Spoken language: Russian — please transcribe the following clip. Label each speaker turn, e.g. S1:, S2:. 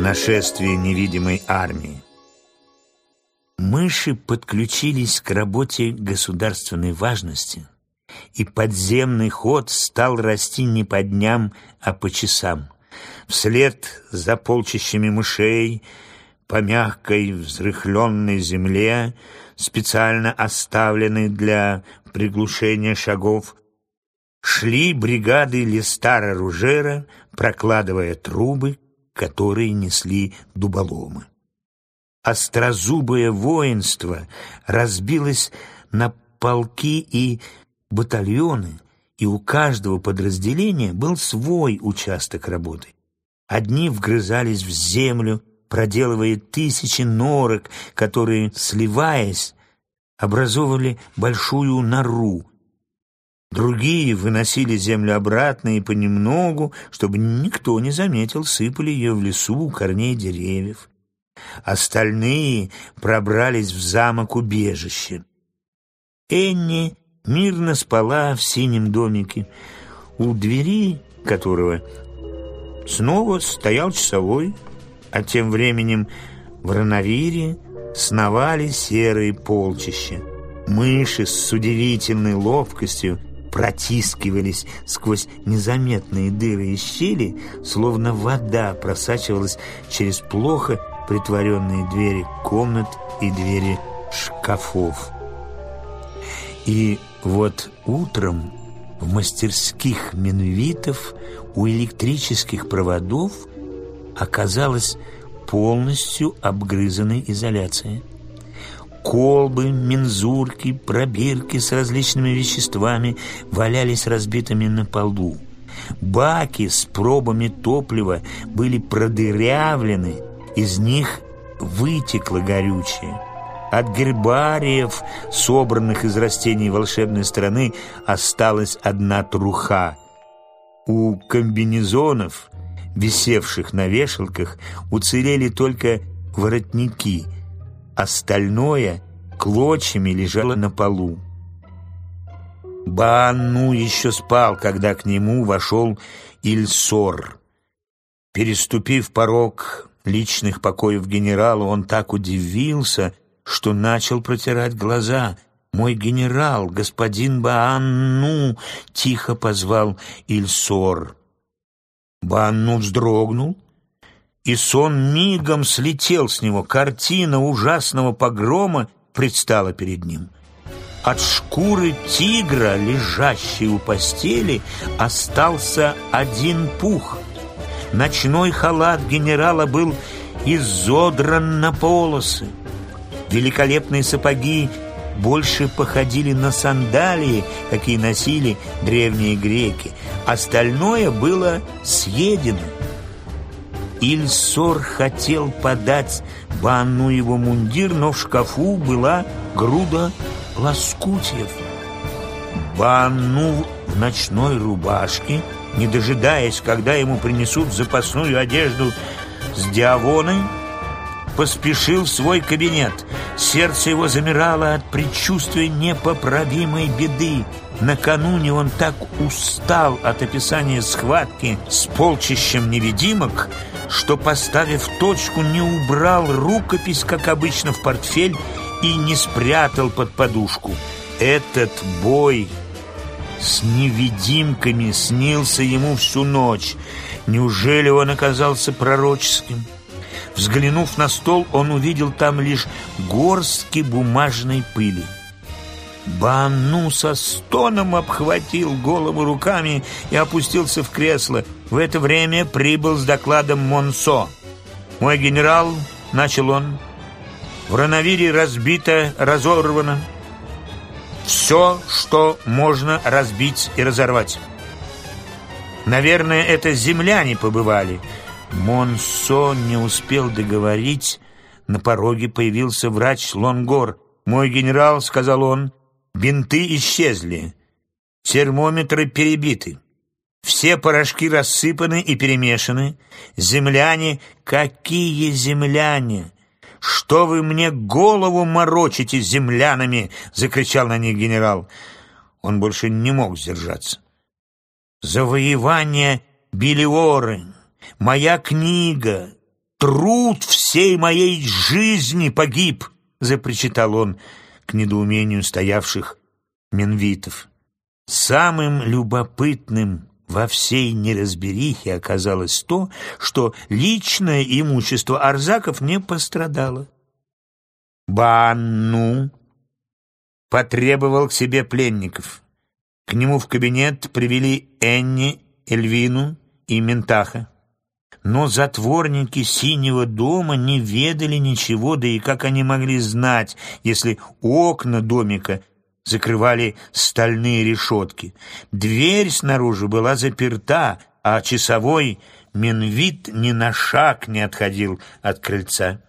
S1: нашествие невидимой армии. Мыши подключились к работе государственной важности, и подземный ход стал расти не по дням, а по часам. Вслед за полчищами мышей по мягкой взрыхленной земле, специально оставленной для приглушения шагов, шли бригады Листара Ружера, прокладывая трубы, которые несли дуболомы. Острозубое воинство разбилось на полки и батальоны, и у каждого подразделения был свой участок работы. Одни вгрызались в землю, проделывая тысячи норок, которые, сливаясь, образовывали большую нору. Другие выносили землю обратно и понемногу, чтобы никто не заметил, сыпали ее в лесу у корней деревьев. Остальные пробрались в замок убежище. Энни мирно спала в синем домике, у двери которого снова стоял часовой, а тем временем в Рановире сновали серые полчища. Мыши с удивительной ловкостью протискивались сквозь незаметные дыры и щели, словно вода просачивалась через плохо притворенные двери комнат и двери шкафов. И вот утром в мастерских минвитов у электрических проводов оказалась полностью обгрызанной изоляция. Колбы, мензурки, пробирки с различными веществами валялись разбитыми на полу. Баки с пробами топлива были продырявлены, из них вытекло горючее. От гербариев, собранных из растений волшебной страны, осталась одна труха. У комбинезонов, висевших на вешалках, уцелели только воротники – Остальное клочьями лежало на полу. Банну еще спал, когда к нему вошел Ильсор. Переступив порог личных покоев генерала, он так удивился, что начал протирать глаза. «Мой генерал, господин Баанну!» — тихо позвал Ильсор. Банну вздрогнул, и сон мигом слетел с него. Картина ужасного погрома предстала перед ним. От шкуры тигра, лежащей у постели, остался один пух. Ночной халат генерала был изодран на полосы. Великолепные сапоги больше походили на сандалии, какие носили древние греки. Остальное было съедено. Ильсор хотел подать Банну его мундир, но в шкафу была груда лоскутьев. Банну в ночной рубашке, не дожидаясь, когда ему принесут запасную одежду с диавоной, поспешил в свой кабинет. Сердце его замирало от предчувствия непоправимой беды. Накануне он так устал от описания схватки с полчищем невидимок, что, поставив точку, не убрал рукопись, как обычно, в портфель и не спрятал под подушку. Этот бой с невидимками снился ему всю ночь. Неужели он оказался пророческим? Взглянув на стол, он увидел там лишь горстки бумажной пыли. Бану со стоном обхватил голову руками и опустился в кресло. В это время прибыл с докладом Монсо. «Мой генерал», — начал он, — «в Рановире разбито, разорвано. Все, что можно разбить и разорвать. Наверное, это земляне побывали». Монсо не успел договорить. На пороге появился врач Лонгор. «Мой генерал», — сказал он, Бинты исчезли, термометры перебиты. Все порошки рассыпаны и перемешаны. Земляне... Какие земляне? Что вы мне голову морочите землянами? Закричал на них генерал. Он больше не мог сдержаться. Завоевание Белиоры, моя книга, труд всей моей жизни погиб!» — запричитал он к недоумению стоявших минвитов. Самым любопытным во всей неразберихе оказалось то, что личное имущество Арзаков не пострадало. Банну потребовал к себе пленников. К нему в кабинет привели Энни, Эльвину и Ментаха. Но затворники Синего дома не ведали ничего, да и как они могли знать, если окна домика закрывали стальные решетки. Дверь снаружи была заперта, а часовой Минвит ни на шаг не отходил от крыльца.